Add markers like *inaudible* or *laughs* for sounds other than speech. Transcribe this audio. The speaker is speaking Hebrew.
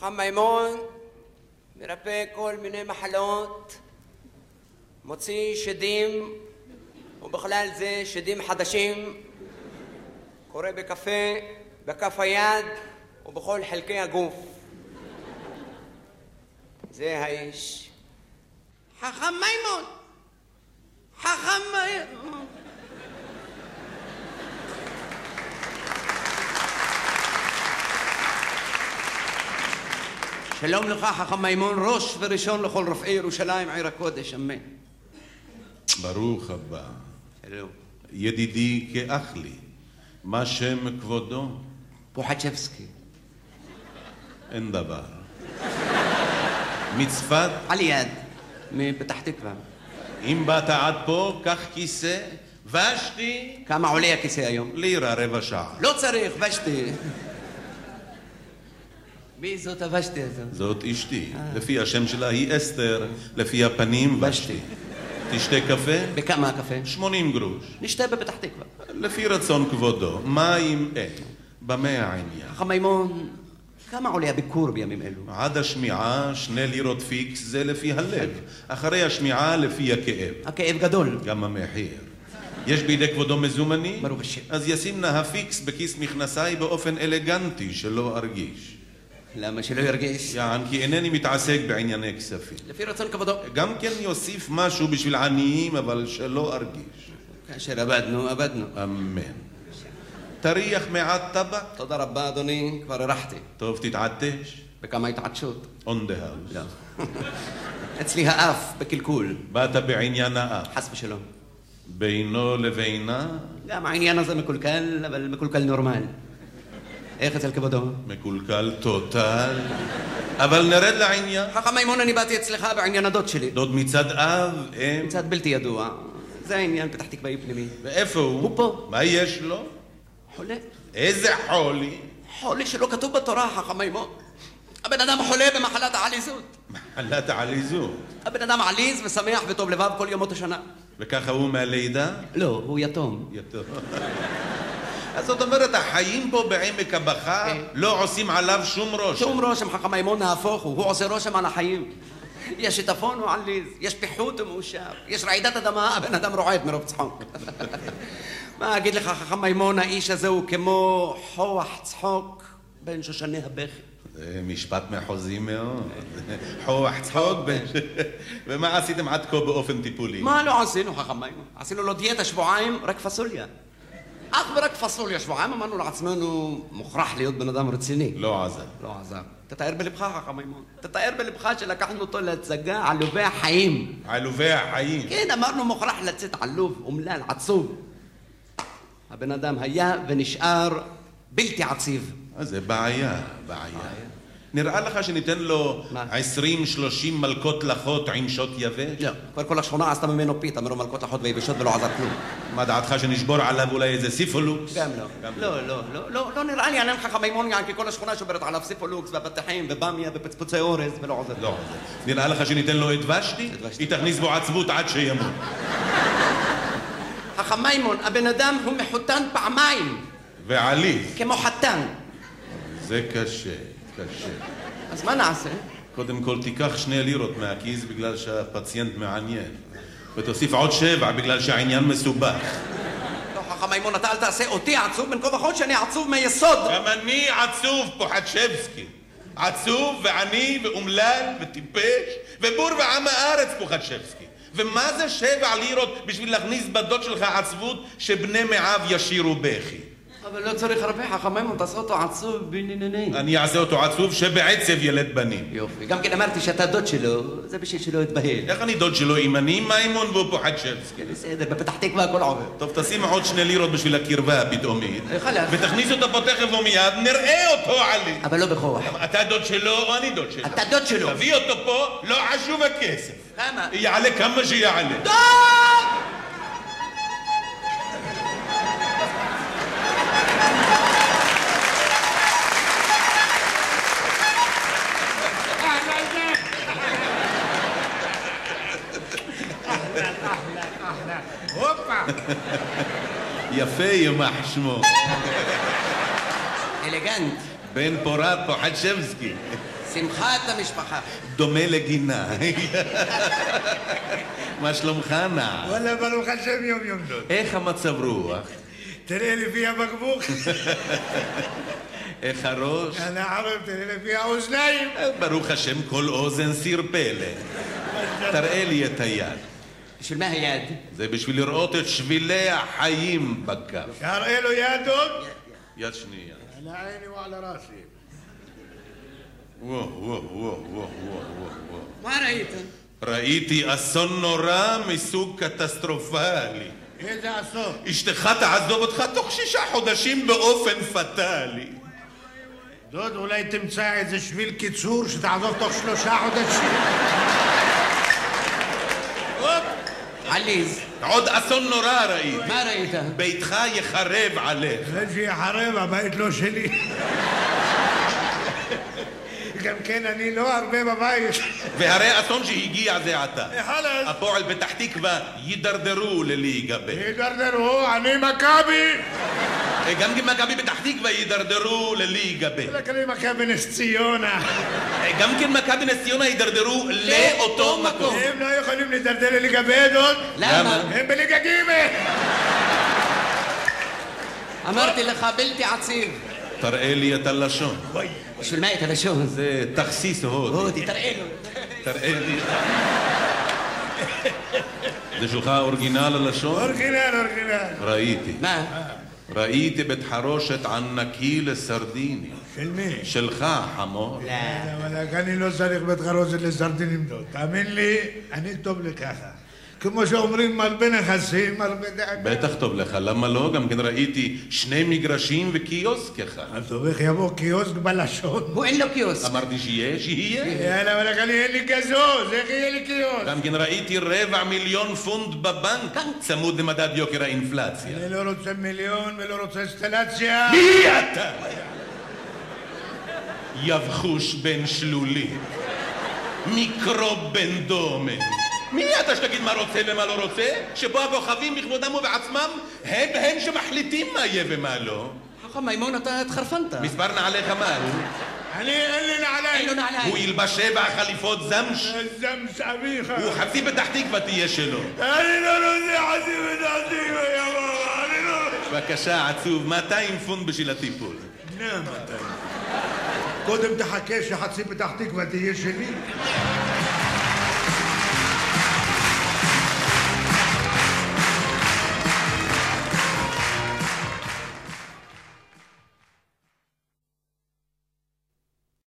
חכם מימון מרפא כל מיני מחלות, מוציא שדים, ובכלל זה שדים חדשים, קורא בקפה, בכף היד ובכל חלקי הגוף. זה האיש. חכם מימון! חכם מימון! שלום לך, חכם מימון, ראש וראשון לכל רופאי ירושלים, עיר הקודש, אמן. ברוך הבא. שלום. ידידי כאח לי, מה שם כבודו? פוחצ'בסקי. אין דבר. מצפת, על יד, מפתח תקווה. אם באת עד פה, קח כיסא, ושתי, כמה עולה הכיסא היום? לירה רבע שעה. לא צריך, ושתי. מי זאת הוושתי הזאת? זאת אשתי. לפי השם שלה היא אסתר, לפי הפנים ושתי. תשתה קפה? בכמה הקפה? 80 גרוש. נשתה בפתח תקווה. לפי רצון כבודו. מים אין. במה העניין? חכם מימון, כמה עולה הביקור בימים אלו? עד השמיעה, שני לירות פיקס זה לפי הלב. אחרי השמיעה, לפי הכאב. הכאב גדול. גם המחיר. יש בידי כבודו מזומנים? ברוך השם. אז ישים נא הפיקס בכיס מכנסיי באופן אלגנטי, שלא ארגיש. למה שלא ירגיש? יען, כי אינני מתעסק בענייני כספים. לפי רצון כבודו. גם כן יוסיף משהו בשביל עניים, אבל שלא ארגיש. כאשר אבדנו, אבדנו. אמן. תריח מעט טבק? תודה רבה, אדוני, כבר הרחתי. טוב, תתעטש. בכמה התעטשות? on the house. לא. אצלי האף בקלקול, באת בעניין האף. חס ושלום. בינו לבינה, גם העניין הזה מקולקל, אבל מקולקל נורמל. איך אצל כבודו? מקולקל טוטל. אבל נרד לעניין. חכם מימון, אני באתי אצלך בעניין הדוד שלי. דוד מצד אב, אם. קצת בלתי ידוע. זה העניין פתח תקוואי פנימי. ואיפה הוא? הוא פה. מה יש לו? חולה. איזה חולי? חולה שלא כתוב בתורה, חכם מימון. הבן אדם חולה במחלת העליזות. מחלת עליזות. הבן אדם עליז ושמח וטוב לבב כל ימות השנה. וככה הוא מהלידה? לא, הוא יתום. יתום. אז זאת אומרת, החיים פה בעמק הבכה כן. לא עושים עליו שום רושם. שום רושם, חכם מימון, נהפוך הוא. הוא עושה רושם על החיים. יש שיטפון, הוא עליז. יש פיחות, הוא מאושר. יש רעידת אדמה, הבן אדם רועד מרוב צחוק. *laughs* מה אגיד לך, חכם מימון, האיש הזה הוא כמו חוח צחוק בין שושני הבכי. זה משפט מחוזי מאוד. *laughs* חוח צחוק. בין- *laughs* ומה עשיתם עד כה באופן טיפולי? מה לא עשינו, חכם מימון? עשינו לו דיאטה שבועיים, רק פסוליה. אך ורק פסוליה שבועיים, אמרנו לעצמנו, מוכרח להיות בן אדם רציני. לא עזר. לא עזר. תתאר בלבך, חכם מימון. תתאר בלבך שלקחנו אותו להצגה עלובי החיים. עלובי החיים. כן, אמרנו מוכרח לצאת עלוב, אומלל, עצוב. הבן אדם היה ונשאר בלתי עציב. אז זה בעיה, בעיה. נראה לך שניתן לו מה? 20-30 מלקות לחות עם שוט יבש? לא, כבר כל השכונה עשתה ממנו פיתה, מרוב מלקות לחות ויבשות ולא עזר כלום. מה דעתך שנשבור עליו אולי איזה סיפולוקס? גם לא. גם לא, לא, לא, לא, לא נראה לי, חכם מימון, יען, כי כל השכונה שוברת עליו סיפולוקס ואבטיחים ובמיה ופצפוצי אורז ולא עוזר. לא עוזר. נראה לך שניתן לו את ושתי? היא תכניס בו עצבות עד שימות. חכם מימון, הבן אדם הוא מחותן פעמיים, ועליז. כמו חתן. זה קשה, קשה. אז מה נעשה? קודם כל תיקח שני לירות מהכיס בגלל שהפציינט מעניין. ותוסיף עוד שבע בגלל שהעניין מסובך. לא, חכם מימון, אתה אל תעשה אותי עצוב בין כה וכה שאני עצוב מיסוד. גם אני עצוב, פוחצ'בסקי. עצוב ועני ואומלל וטיפש ובור ועם הארץ, פוחצ'בסקי. ומה זה שבע לירות בשביל להכניס בדוד שלך עצבות שבני מעיו ישירו בכי? אבל לא צריך הרבה, חכם מימון, תעשה אותו עצוב בנינני. אני אעשה אותו עצוב שבעצב ילד בנים. יופי. גם כן אמרתי שאתה דוד שלו, זה בשביל שלא יתבהל. איך אני דוד שלו אם אני מימון והוא פוחצ'בסקי? כן, בסדר, בפתח תקווה הכל עובר. טוב, תשים עוד שני לירות בשביל הקרבה הפתאומית. ותכניס אותו פה תכף ומיד, נראה אותו עלי. אבל לא בכוח. אתה דוד שלו או אני דוד שלו? אתה דוד שלו. תביא אותו פה, לא חשוב הכסף. כמה? יעלה כמה שיעלה. דוד! *laughs* יפה יימח שמו. אלגנט. בן פורת פוחדשבסקי. שמחת המשפחה. דומה לגינה. *laughs* מה שלומך נע? וואלה, ברוך השם יום יום זאת. איך המצב רוח? תראה לפי הבקבוק, *laughs* איך הראש? אנא ערב, תראה לפי האוזניים. ברוך השם כל אוזן סיר פלא. תראה לי את היד. בשביל מה היד? זה בשביל לראות את שבילי החיים בכף. תראה לו יד עוד. יד שנייה. על עיני ועל ראסי. וואו, וואו, וואו, וואו, וואו, וואו. מה ראית? ראיתי אסון נורא מסוג קטסטרופלי. איזה אסון. אשתך תעזוב אותך תוך שישה חודשים באופן פטאלי. דוד, אולי תמצא איזה שביל קיצור שתעזוב תוך שלושה חודשים. הופ, עליז, עוד אסון נורא ראיתי. מה ראית? ביתך יחרב עליך. זה שיחרב, הבית לא שלי. גם כן, אני לא הרבה בבית. והרי אסון שהגיע זה עתה. חלאס. הפועל פתח תקווה יידרדרו לליגה ב'. הידרדרו, אני מכבי. גם מכבי פתח תקווה יידרדרו לליגה ב'. רק אני מכבי נס ציונה. גם כן מכבי נס ציונה יידרדרו לאותו מקום. הם לא יכולים להידרדר לליגה ב' עוד. למה? הם בליגה ג'. אמרתי לך בלתי עציב. תראה לי את הלשון. בשביל מה את הלשון? זה תכסיס הודי. הודי, תראה לו. תראה לי. זה שלך אורגינל הלשון? אורגינל, אורגינל. ראיתי. מה? ראיתי בית חרושת ענקי לסרדינים. של מי? שלך, חמור. אבל אני לא צריך בית חרושת לסרדינים. תאמין לי, אני טוב לי ככה. כמו שאומרים, מרבה נכסים, מרבה דאגה. בטח טוב לך, למה לא? גם כן ראיתי שני מגרשים וקיוסק אחד. אז טוב, איך יבוא קיוסק בלשון? הוא אין לו קיוסק. אמרתי שיהיה, שיהיה. יאללה, אבל אני אין לי כזו, איך יהיה לי קיוסק? גם כן ראיתי רבע מיליון פונט בבנק, צמוד למדד יוקר האינפלציה. אני לא רוצה מיליון ולא רוצה אינסטלציה. מי אתה? יבחוש בן שלולית, מיקרוב בן דומן. מי אתה שתגיד מה רוצה ומה לא רוצה? שבו הכוכבים בכבודם ובעצמם הם הם שמחליטים מה יהיה ומה לא. חכם מימון, אתה התחרפנת. מספר נעליך מה הוא? אני, אין לי אין לו נעליים. הוא נעליים. ילבש שבע חליפות זמש, זמס אביך. הוא חצי פתח תקווה תהיה שלו. אני לא רוצה חצי ודעתי ויבוא, אני לא... בבקשה, עצוב, 200 פונט בשביל הטיפול. נה, מתי. קודם תחכה שחצי פתח תקווה תהיה שלי.